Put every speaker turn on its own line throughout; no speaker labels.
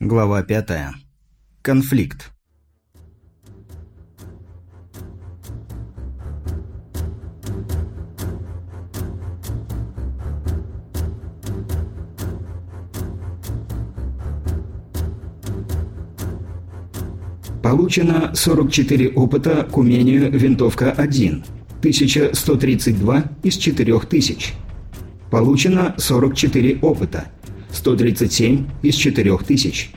Глава 5. Конфликт. Получено 44 опыта к умению винтовка 1. 1132 из 4000. Получено 44 опыта. 137 из 4000.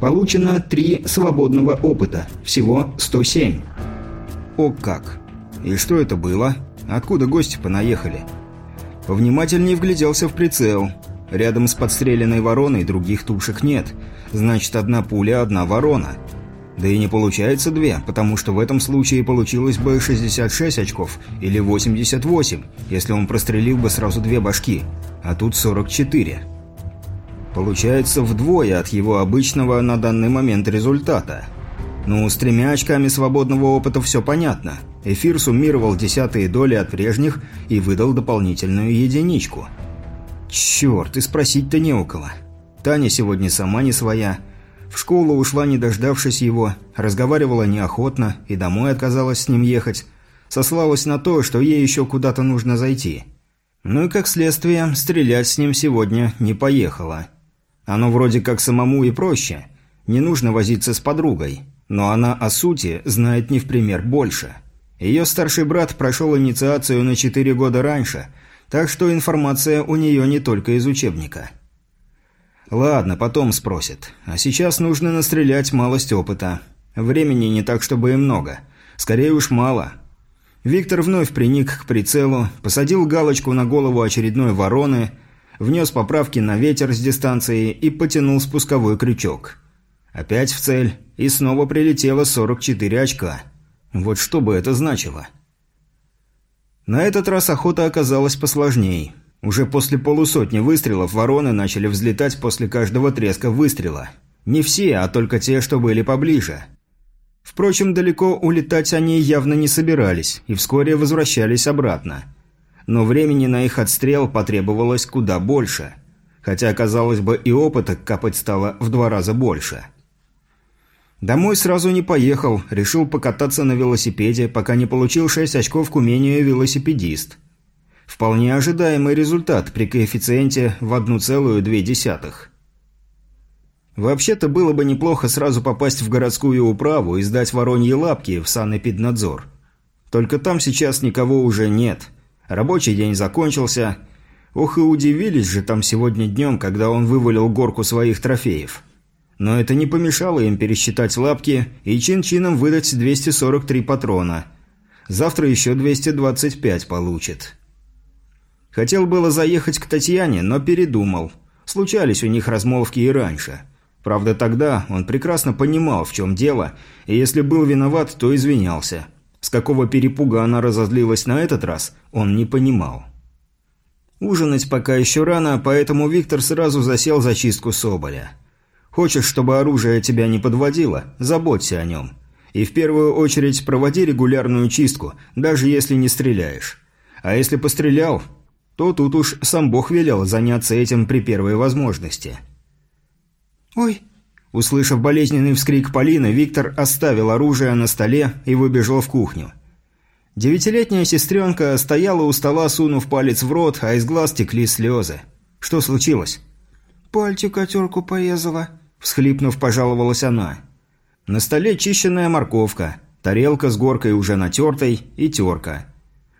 Получено 3 свободного опыта, всего 107.
О как! И что это было? Откуда гости понаехали? Повнимательнее вгляделся в прицел. Рядом с подстреленной вороной других тушек нет. Значит, одна пуля, одна ворона. Да и не получается две, потому что в этом случае получилось бы 66 очков или 88, если он прострелил бы сразу две башки. А тут 44. Получается вдвое от его обычного на данный момент результата. Ну, с тремя очками свободного опыта все понятно. Эфир суммировал десятые доли от прежних и выдал дополнительную единичку. Черт, и спросить-то не у кого. Таня сегодня сама не своя. В школу ушла, не дождавшись его, разговаривала неохотно и домой отказалась с ним ехать. Сослалась на то, что ей еще куда-то нужно зайти. Ну и как следствие, стрелять с ним сегодня не поехала. Оно вроде как самому и проще. Не нужно возиться с подругой. Но она о сути знает не в пример больше. Ее старший брат прошел инициацию на 4 года раньше, так что информация у нее не только из учебника. Ладно, потом спросит. А сейчас нужно настрелять малость опыта. Времени не так, чтобы и много. Скорее уж мало. Виктор вновь приник к прицелу, посадил галочку на голову очередной вороны – внес поправки на ветер с дистанции и потянул спусковой крючок. Опять в цель, и снова прилетело 44 очка. Вот что бы это значило? На этот раз охота оказалась посложней. Уже после полусотни выстрелов вороны начали взлетать после каждого треска выстрела. Не все, а только те, что были поближе. Впрочем, далеко улетать они явно не собирались и вскоре возвращались обратно – но времени на их отстрел потребовалось куда больше. Хотя, казалось бы, и опыта капать стало в два раза больше. Домой сразу не поехал, решил покататься на велосипеде, пока не получил 6 очков к умению велосипедист. Вполне ожидаемый результат при коэффициенте в 1,2. Вообще-то было бы неплохо сразу попасть в городскую управу и сдать вороньи лапки в санэпиднадзор. Только там сейчас никого уже нет – Рабочий день закончился. Ох и удивились же там сегодня днем, когда он вывалил горку своих трофеев. Но это не помешало им пересчитать лапки и чин-чином выдать 243 патрона. Завтра еще 225 получит. Хотел было заехать к Татьяне, но передумал. Случались у них размолвки и раньше. Правда, тогда он прекрасно понимал, в чем дело, и если был виноват, то извинялся. С какого перепуга она разозлилась на этот раз, он не понимал. Ужинать пока еще рано, поэтому Виктор сразу засел за чистку Соболя. Хочешь, чтобы оружие тебя не подводило, заботься о нем. И в первую очередь проводи регулярную чистку, даже если не стреляешь. А если пострелял, то тут уж сам Бог велел заняться этим при первой возможности.
«Ой,
Услышав болезненный вскрик Полины, Виктор оставил оружие на столе и выбежал в кухню. Девятилетняя сестренка стояла у стола, сунув палец в рот, а из глаз текли слезы. Что случилось?
«Пальчик котерку порезала», – всхлипнув, пожаловалась она.
На столе чищенная морковка, тарелка с горкой уже натертой и терка.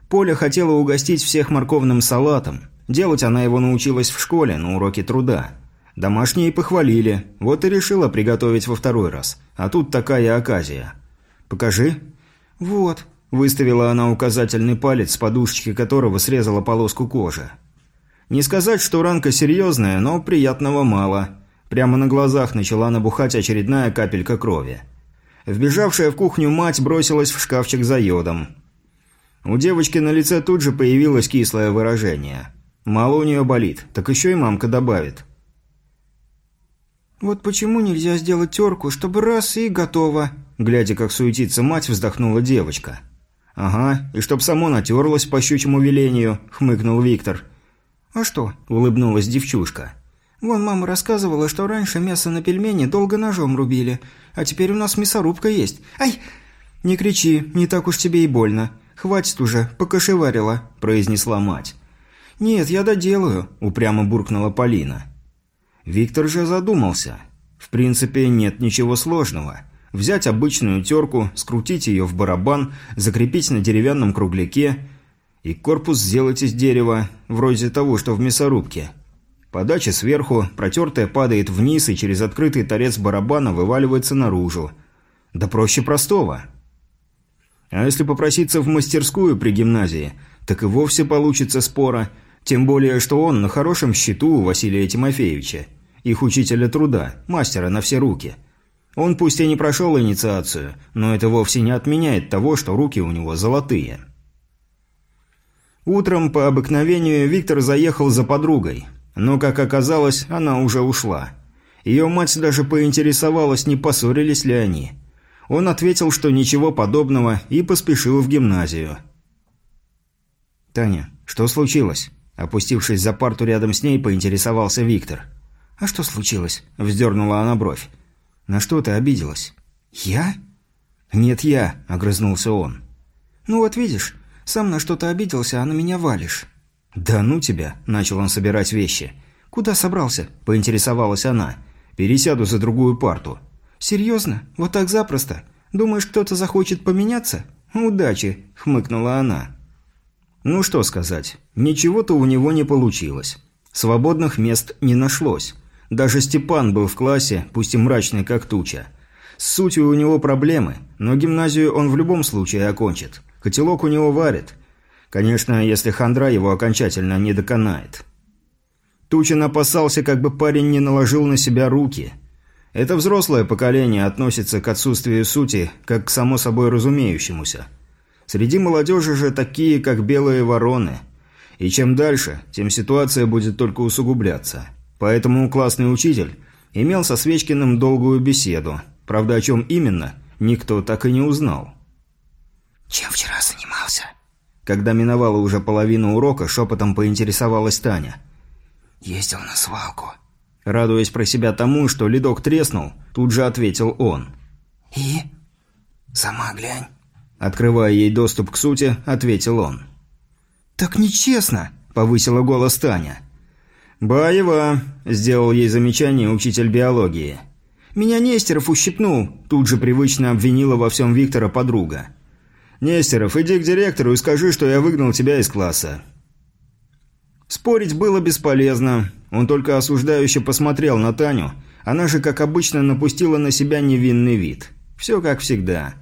Поля хотела угостить всех морковным салатом. Делать она его научилась в школе на уроке труда. Домашние похвалили, вот и решила приготовить во второй раз. А тут такая оказия. «Покажи».
«Вот», –
выставила она указательный палец, с подушечки которого срезала полоску кожи. Не сказать, что ранка серьезная, но приятного мало. Прямо на глазах начала набухать очередная капелька крови. Вбежавшая в кухню мать бросилась в шкафчик за йодом. У девочки на лице тут же появилось кислое выражение. Мало у нее болит, так еще и мамка добавит.
«Вот почему нельзя сделать терку, чтобы раз и готово?»
Глядя, как суетится мать, вздохнула девочка. «Ага, и чтоб само натерлось по щучьему велению», — хмыкнул Виктор.
«А что?»
— улыбнулась девчушка.
Вон мама рассказывала, что раньше мясо на пельмени долго ножом рубили, а теперь у нас мясорубка есть. Ай!» «Не кричи, не так уж тебе и больно. Хватит уже, покошеварила», – произнесла мать. «Нет, я доделаю», – упрямо буркнула Полина. Виктор же задумался. В принципе, нет ничего сложного. Взять обычную терку, скрутить ее в барабан, закрепить на деревянном кругляке и корпус сделать из дерева, вроде того, что в мясорубке – Подача сверху, протертая падает вниз и через открытый торец барабана вываливается наружу. Да проще простого. А если попроситься в мастерскую при гимназии, так и вовсе получится спора, тем более, что он на хорошем счету у Василия Тимофеевича, их учителя труда, мастера на все руки. Он пусть и не прошел инициацию, но это вовсе не отменяет того, что руки у него золотые. Утром по обыкновению Виктор заехал за подругой – но, как оказалось, она уже ушла. Ее мать даже поинтересовалась, не поссорились ли они. Он ответил, что ничего подобного, и поспешил в гимназию. «Таня, что случилось?» Опустившись за парту рядом с ней, поинтересовался Виктор. «А что случилось?» – вздернула она бровь. «На что ты обиделась?» «Я?» «Нет, я», – огрызнулся он. «Ну вот видишь, сам на что-то обиделся, а на меня валишь». «Да ну тебя!» – начал он собирать вещи. «Куда собрался?» – поинтересовалась она. «Пересяду за другую парту». «Серьезно? Вот так запросто? Думаешь, кто-то захочет поменяться?» «Удачи!» – хмыкнула она. Ну что сказать, ничего-то у него не получилось. Свободных мест не нашлось. Даже Степан был в классе, пусть и мрачный как туча. С сутью у него проблемы, но гимназию он в любом случае окончит. Котелок у него варит. Конечно, если хандра его окончательно не доконает. Тучин опасался, как бы парень не наложил на себя руки. Это взрослое поколение относится к отсутствию сути, как к само собой разумеющемуся. Среди молодежи же такие, как белые вороны. И чем дальше, тем ситуация будет только усугубляться. Поэтому классный учитель имел со Свечкиным долгую беседу. Правда, о чем именно, никто так и не узнал.
«Чем вчера занимался?»
Когда миновала уже половина урока, шепотом поинтересовалась Таня.
«Ездил на свалку».
Радуясь про себя тому, что ледок треснул, тут же ответил он.
«И? Сама глянь».
Открывая ей доступ к сути, ответил он.
«Так нечестно!» – повысила голос Таня.
«Баева!» – сделал ей замечание учитель биологии.
«Меня Нестеров ущипнул!» – тут же привычно обвинила во всем Виктора подруга.
«Нестеров, иди к директору и скажи, что я выгнал тебя из класса». Спорить было бесполезно. Он только осуждающе посмотрел на Таню. Она же, как обычно, напустила на себя невинный вид. Все как всегда.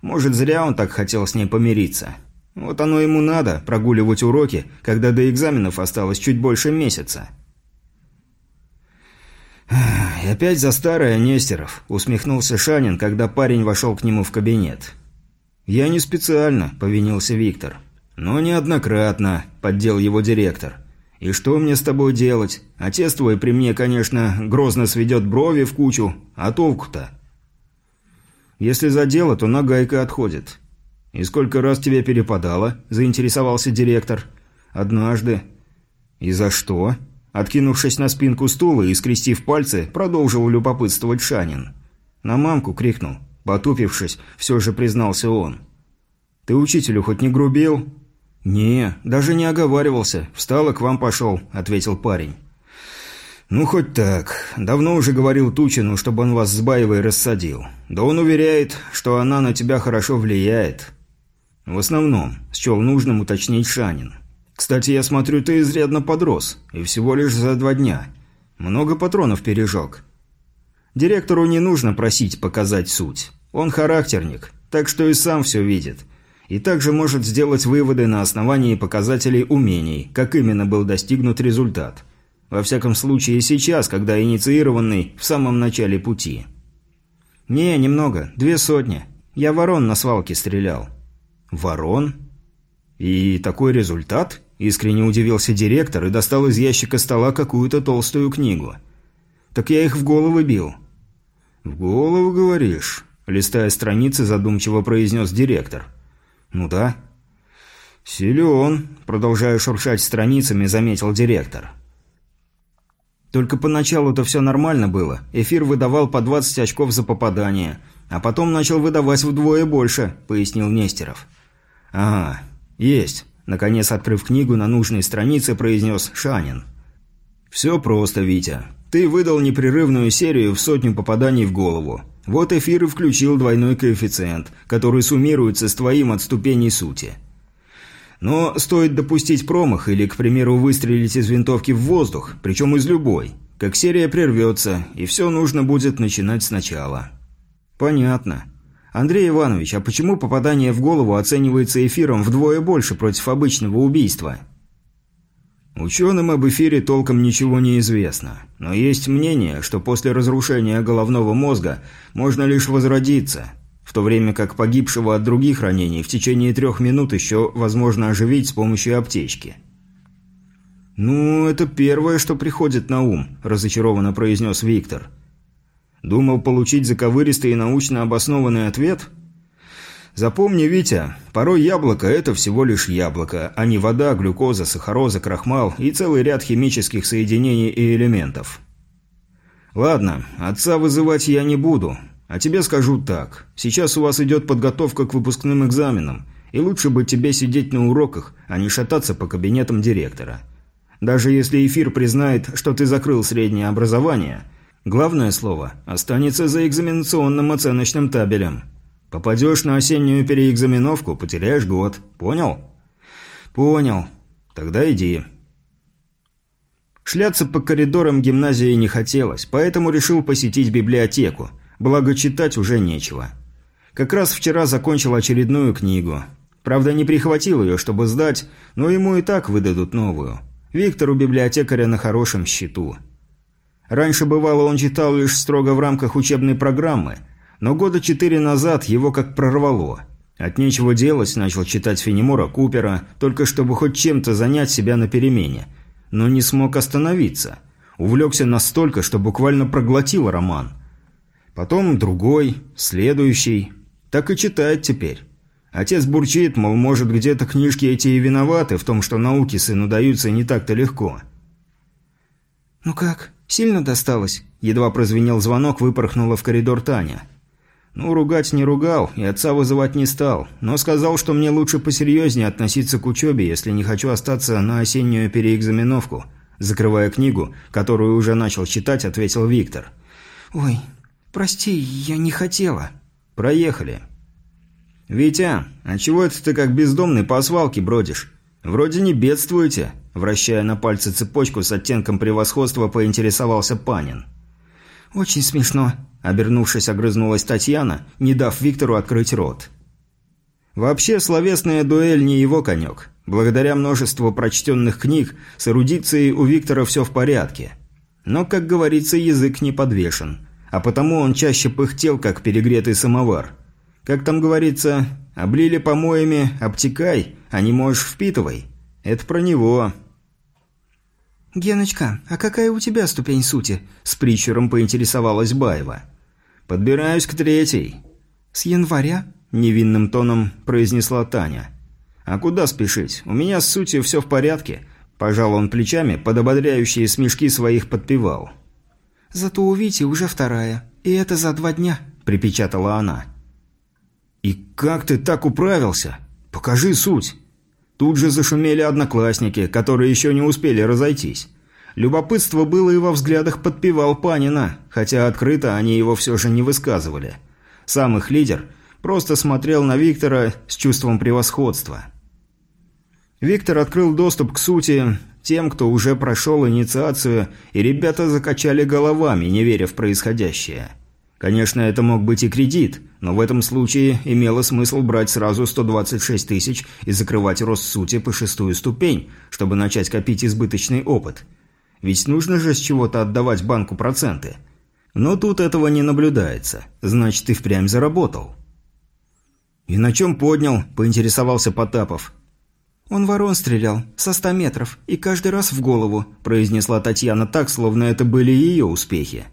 Может, зря он так хотел с ней помириться. Вот оно ему надо, прогуливать уроки, когда до экзаменов осталось чуть больше месяца. «И опять за старое, Нестеров», – усмехнулся Шанин, когда парень вошел к нему в кабинет. «Я не специально», – повинился Виктор. «Но неоднократно», – поддел его директор. «И что мне с тобой делать? Отец твой при мне, конечно, грозно сведет брови в кучу, а толку-то?» «Если за дело, то нагайка отходит». «И сколько раз тебе перепадало?» – заинтересовался директор. «Однажды». «И за что?» Откинувшись на спинку стула и скрестив пальцы, продолжил любопытствовать Шанин. На мамку крикнул. Потупившись, все же признался он. «Ты учителю хоть не грубил?» «Не, даже не оговаривался. Встал и к вам пошел», — ответил парень. «Ну, хоть так. Давно уже говорил Тучину, чтобы он вас с Баевой рассадил. Да он уверяет, что она на тебя хорошо влияет». «В основном», — счел нужным уточнить Шанин. «Кстати, я смотрю, ты изрядно подрос, и всего лишь за два дня. Много патронов пережег. Директору не нужно просить показать суть. Он характерник, так что и сам все видит. И также может сделать выводы на основании показателей умений, как именно был достигнут результат. Во всяком случае сейчас, когда инициированный в самом начале пути. «Не, немного. Две сотни. Я ворон на свалке стрелял». «Ворон? И такой результат?» Искренне удивился директор и достал из ящика стола какую-то толстую книгу. «Так я их в головы бил. «В голову, говоришь?» – листая страницы, задумчиво произнес директор. «Ну да». «Силен», – продолжая шуршать страницами, заметил директор. Только поначалу-то все нормально было. Эфир выдавал по 20 очков за попадание, а потом начал выдавать вдвое больше», — пояснил Нестеров. «Ага, есть», — наконец открыв книгу на нужной странице, произнес Шанин. «Все просто, Витя. Ты выдал непрерывную серию в сотню попаданий в голову. Вот эфир и включил двойной коэффициент, который суммируется с твоим от ступеней сути. Но стоит допустить промах или, к примеру, выстрелить из винтовки в воздух, причем из любой, как серия прервется, и все нужно будет начинать сначала. Понятно. Андрей Иванович, а почему попадание в голову оценивается эфиром вдвое больше против обычного убийства? Ученым об эфире толком ничего не известно, но есть мнение, что после разрушения головного мозга можно лишь возродиться – в то время как погибшего от других ранений в течение трех минут еще возможно оживить с помощью аптечки. «Ну, это первое, что приходит на ум», – разочарованно произнес Виктор. «Думал получить заковыристый и научно обоснованный ответ?» «Запомни, Витя, порой яблоко – это всего лишь яблоко, а не вода, глюкоза, сахароза, крахмал и целый ряд химических соединений и элементов». «Ладно, отца вызывать я не буду, а тебе скажу так. Сейчас у вас идет подготовка к выпускным экзаменам, и лучше бы тебе сидеть на уроках, а не шататься по кабинетам директора. Даже если эфир признает, что ты закрыл среднее образование, главное слово останется за экзаменационным оценочным табелем. Попадешь на осеннюю переэкзаменовку, потеряешь год. Понял? Понял. Тогда иди. Шляться по коридорам гимназии не хотелось, поэтому решил посетить библиотеку – Благо, читать уже нечего. Как раз вчера закончил очередную книгу. Правда, не прихватил ее, чтобы сдать, но ему и так выдадут новую. Виктор у библиотекаря на хорошем счету. Раньше, бывало, он читал лишь строго в рамках учебной программы, но года четыре назад его как прорвало. От нечего делать начал читать Фенемора Купера, только чтобы хоть чем-то занять себя на перемене. Но не смог остановиться. Увлекся настолько, что буквально проглотил роман – Потом другой, следующий. Так и читает теперь. Отец бурчит, мол, может, где-то книжки эти и виноваты в том, что науки сыну даются не так-то легко.
«Ну как, сильно досталось?» Едва прозвенел звонок, выпорхнула в коридор Таня.
Ну, ругать не ругал и отца вызывать не стал, но сказал, что мне лучше посерьезнее относиться к учебе, если не хочу остаться на осеннюю переэкзаменовку. Закрывая книгу, которую уже начал читать, ответил Виктор.
«Ой, «Прости, я не хотела».
«Проехали». «Витя, а чего это ты как бездомный по свалке бродишь? Вроде не бедствуете», – вращая на пальце цепочку с оттенком превосходства, поинтересовался Панин.
«Очень смешно», – обернувшись, огрызнулась Татьяна, не дав Виктору открыть рот.
Вообще, словесная дуэль не его конек. Благодаря множеству прочтенных книг, с эрудицией у Виктора все в порядке. Но, как говорится, язык не подвешен а потому он чаще пыхтел, как перегретый самовар. Как там говорится, облили помоями, обтекай, а не можешь впитывай. Это про него.
«Геночка, а какая у тебя ступень сути?» – с притчером поинтересовалась Баева.
«Подбираюсь к третьей».
«С января?» – невинным тоном произнесла Таня.
«А куда спешить? У меня с сутью все в порядке». Пожал он плечами, под ободряющие смешки своих подпевал.
«Зато у Вити уже вторая, и это за два дня», – припечатала она.
«И как ты так управился? Покажи суть». Тут же зашумели одноклассники, которые еще не успели разойтись. Любопытство было и во взглядах подпевал Панина, хотя открыто они его все же не высказывали. Сам их лидер просто смотрел на Виктора с чувством превосходства. Виктор открыл доступ к сути тем, кто уже прошел инициацию, и ребята закачали головами, не веря в происходящее. Конечно, это мог быть и кредит, но в этом случае имело смысл брать сразу 126 тысяч и закрывать рост сути по шестую ступень, чтобы начать копить избыточный опыт. Ведь нужно же с чего-то отдавать банку проценты. Но тут этого не наблюдается, значит и впрямь заработал. «И на чем поднял?» – поинтересовался Потапов.
«Он ворон стрелял, со ста метров, и каждый раз в голову», – произнесла Татьяна так, словно это были ее успехи.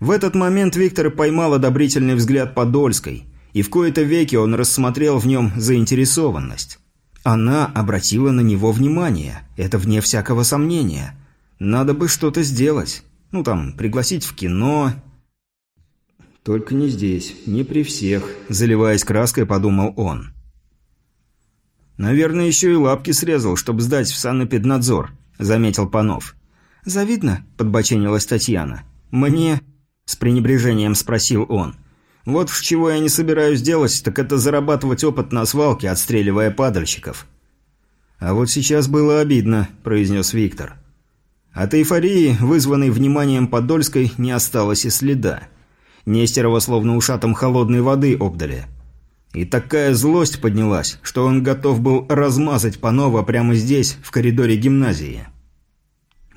В этот момент Виктор поймал одобрительный взгляд Подольской, и в кои-то веки он рассмотрел в нем заинтересованность. Она обратила на него внимание, это вне всякого сомнения.
Надо бы что-то сделать. Ну там, пригласить в кино. Только не здесь, не при всех, заливаясь краской, подумал он. Наверное, еще и лапки срезал, чтобы сдать в санэпиднадзор, заметил Панов. «Завидно?» – подбоченилась Татьяна. «Мне?» – с пренебрежением спросил он. «Вот в чего я не собираюсь делать, так это зарабатывать опыт на свалке, отстреливая падальщиков». «А вот сейчас было обидно», – произнес Виктор. От эйфории, вызванной вниманием Подольской, не осталось и следа. Нестерова словно ушатом холодной воды обдали. И такая злость поднялась, что он готов был размазать Панова прямо здесь, в коридоре гимназии.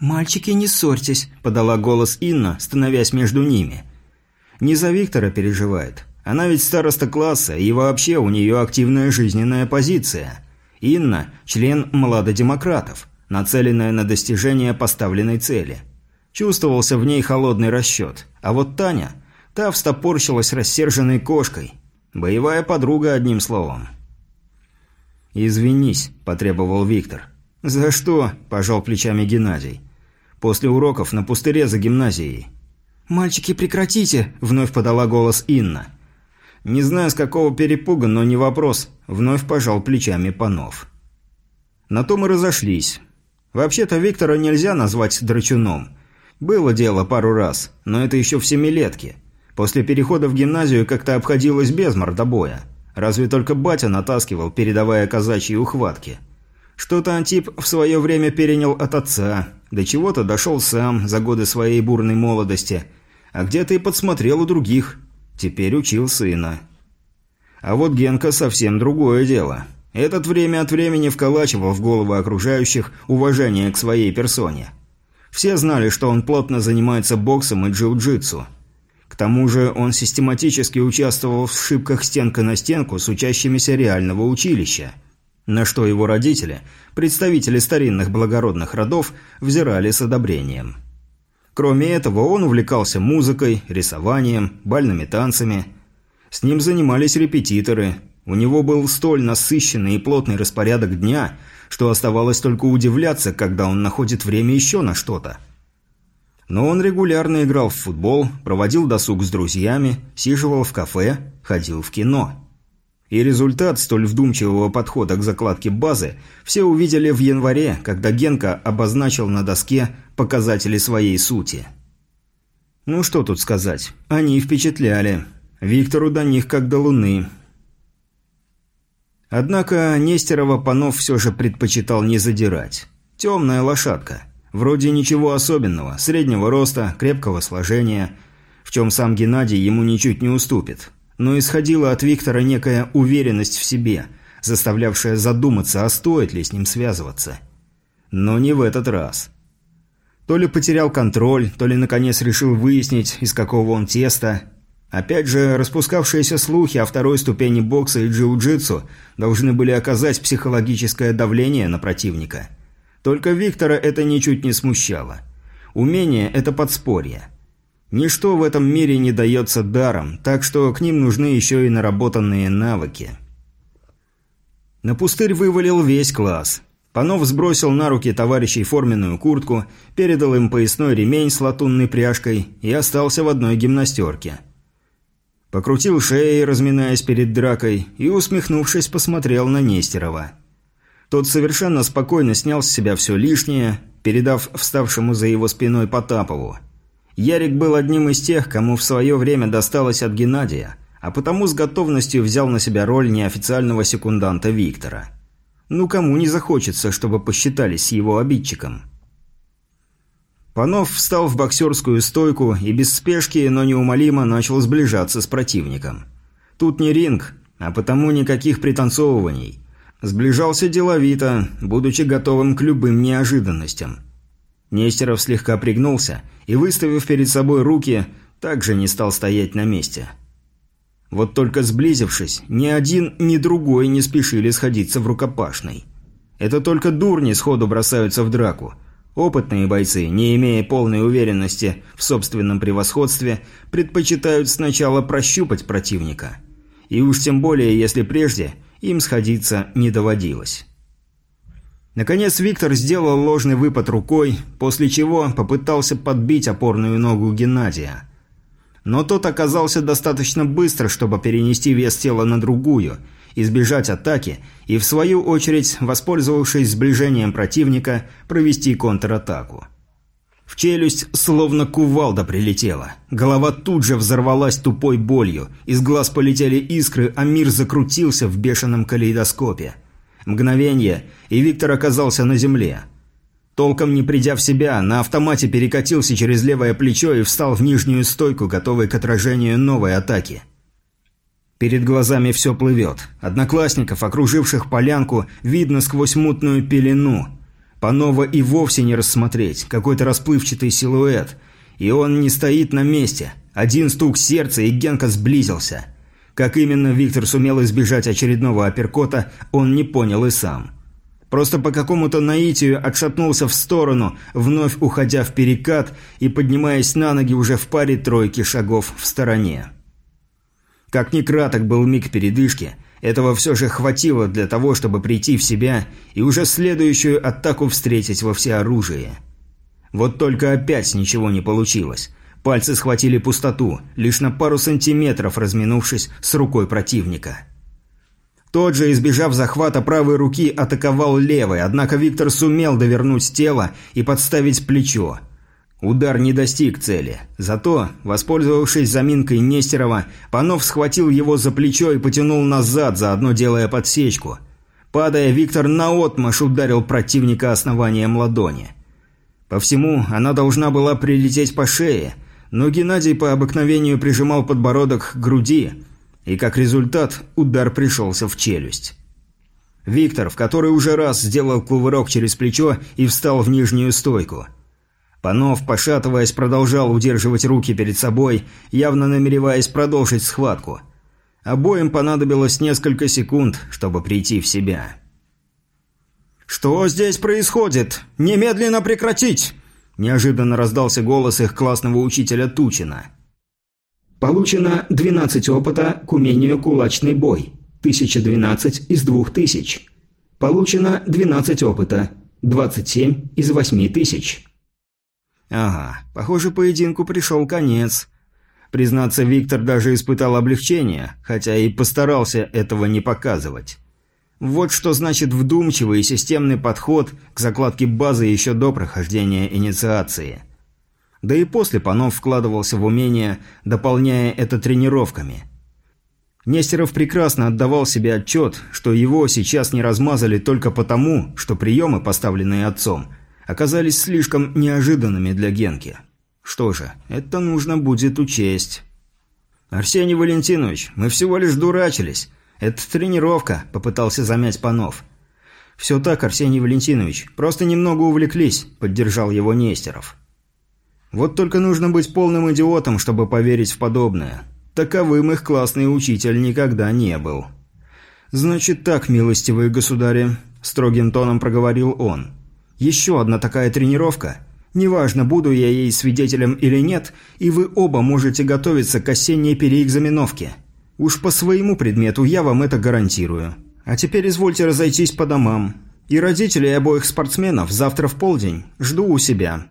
«Мальчики, не ссорьтесь», – подала голос Инна, становясь между ними.
«Не за Виктора переживает. Она ведь староста класса, и вообще у нее активная жизненная позиция. Инна – член младодемократов, нацеленная на достижение поставленной цели. Чувствовался в ней холодный расчет. А вот Таня, та встопорщилась рассерженной кошкой. Боевая подруга, одним словом». «Извинись», – потребовал Виктор. «За что?» – пожал плечами Геннадий. После уроков на пустыре за гимназией.
«Мальчики, прекратите!» – вновь подала голос Инна.
«Не знаю, с какого перепуга, но не вопрос», – вновь пожал плечами Панов. На то мы разошлись. Вообще-то Виктора нельзя назвать драчуном. Было дело пару раз, но это еще в семилетке. После перехода в гимназию как-то обходилось без мордобоя. Разве только батя натаскивал, передавая казачьи ухватки. Что-то Антип в свое время перенял от отца, до чего-то дошел сам за годы своей бурной молодости, а где-то и подсмотрел у других. Теперь учил сына. А вот Генка совсем другое дело. Этот время от времени вколачивал в головы окружающих уважение к своей персоне. Все знали, что он плотно занимается боксом и джиу-джитсу. К тому же он систематически участвовал в сшибках стенка на стенку с учащимися реального училища – на что его родители, представители старинных благородных родов, взирали с одобрением. Кроме этого, он увлекался музыкой, рисованием, бальными танцами. С ним занимались репетиторы. У него был столь насыщенный и плотный распорядок дня, что оставалось только удивляться, когда он находит время еще на что-то. Но он регулярно играл в футбол, проводил досуг с друзьями, сиживал в кафе, ходил в кино. И результат столь вдумчивого подхода к закладке базы все увидели в январе, когда Генка обозначил на доске показатели своей сути. Ну что тут сказать, они впечатляли. Виктору до них как до луны. Однако Нестерова Панов все же предпочитал не задирать. Темная лошадка. Вроде ничего особенного, среднего роста, крепкого сложения, в чем сам Геннадий ему ничуть не уступит но исходила от Виктора некая уверенность в себе, заставлявшая задуматься, а стоит ли с ним связываться. Но не в этот раз. То ли потерял контроль, то ли наконец решил выяснить, из какого он теста. Опять же, распускавшиеся слухи о второй ступени бокса и джиу-джитсу должны были оказать психологическое давление на противника. Только Виктора это ничуть не смущало. Умение – это подспорье. Ничто в этом мире не дается даром, так что к ним нужны еще и наработанные навыки. На пустырь вывалил весь класс. Панов сбросил на руки товарищей форменную куртку, передал им поясной ремень с латунной пряжкой и остался в одной гимнастерке. Покрутил шеей, разминаясь перед дракой, и, усмехнувшись, посмотрел на Нестерова. Тот совершенно спокойно снял с себя все лишнее, передав вставшему за его спиной Потапову – Ярик был одним из тех, кому в свое время досталось от Геннадия, а потому с готовностью взял на себя роль неофициального секунданта Виктора. Ну кому не захочется, чтобы посчитались его обидчиком? Панов встал в боксерскую стойку и без спешки, но неумолимо начал сближаться с противником. Тут не ринг, а потому никаких пританцовываний. Сближался деловито, будучи готовым к любым неожиданностям – Нестеров слегка пригнулся и, выставив перед собой руки, также не стал стоять на месте. Вот только сблизившись, ни один, ни другой не спешили сходиться в рукопашной. Это только дурни сходу бросаются в драку. Опытные бойцы, не имея полной уверенности в собственном превосходстве, предпочитают сначала прощупать противника. И уж тем более, если прежде им сходиться не доводилось. Наконец Виктор сделал ложный выпад рукой, после чего попытался подбить опорную ногу Геннадия. Но тот оказался достаточно быстро, чтобы перенести вес тела на другую, избежать атаки и, в свою очередь, воспользовавшись сближением противника, провести контратаку. В челюсть словно кувалда прилетела. Голова тут же взорвалась тупой болью, из глаз полетели искры, а мир закрутился в бешеном калейдоскопе. Мгновение, и Виктор оказался на земле. Толком не придя в себя, на автомате перекатился через левое плечо и встал в нижнюю стойку, готовый к отражению новой атаки. Перед глазами все плывет. Одноклассников, окруживших полянку, видно сквозь мутную пелену. Панова и вовсе не рассмотреть, какой-то расплывчатый силуэт. И он не стоит на месте. Один стук сердца, и Генка сблизился. Как именно Виктор сумел избежать очередного апперкота, он не понял и сам. Просто по какому-то наитию отшатнулся в сторону, вновь уходя в перекат и поднимаясь на ноги уже в паре тройки шагов в стороне. Как ни краток был миг передышки, этого все же хватило для того, чтобы прийти в себя и уже следующую атаку встретить во всеоружие. Вот только опять ничего не получилось. Пальцы схватили пустоту, лишь на пару сантиметров разминувшись с рукой противника. Тот же, избежав захвата правой руки, атаковал левой, однако Виктор сумел довернуть тело и подставить плечо. Удар не достиг цели. Зато, воспользовавшись заминкой Нестерова, Панов схватил его за плечо и потянул назад, заодно делая подсечку. Падая, Виктор наотмашь ударил противника основанием ладони. По всему, она должна была прилететь по шее, но Геннадий по обыкновению прижимал подбородок к груди, и как результат удар пришелся в челюсть. Виктор, в который уже раз сделал кувырок через плечо и встал в нижнюю стойку. Панов, пошатываясь, продолжал удерживать руки перед собой, явно намереваясь продолжить схватку. Обоим понадобилось несколько секунд, чтобы прийти в себя. «Что здесь происходит? Немедленно прекратить!» Неожиданно раздался голос их классного учителя Тучина.
Получено 12 опыта к умению «Кулачный бой». 1012 из 2000. Получено 12 опыта. 27 из 8000.
Ага, похоже, поединку пришел конец. Признаться, Виктор даже испытал облегчение, хотя и постарался этого не показывать. Вот что значит вдумчивый и системный подход к закладке базы еще до прохождения инициации. Да и после Панов вкладывался в умение, дополняя это тренировками. Нестеров прекрасно отдавал себе отчет, что его сейчас не размазали только потому, что приемы, поставленные отцом, оказались слишком неожиданными для Генки. Что же, это нужно будет учесть. «Арсений Валентинович, мы всего лишь дурачились. «Это тренировка», – попытался замять Панов. «Все так, Арсений Валентинович. Просто немного увлеклись», – поддержал его Нестеров. «Вот только нужно быть полным идиотом, чтобы поверить в подобное. Таковым их классный учитель никогда не был». «Значит так, милостивые государи», – строгим тоном проговорил он. «Еще одна такая тренировка. Неважно, буду я ей свидетелем или нет, и вы оба можете готовиться к осенней переэкзаменовке». Уж по своему предмету я вам это гарантирую. А теперь извольте разойтись по домам. И родителей обоих спортсменов завтра в полдень жду у себя.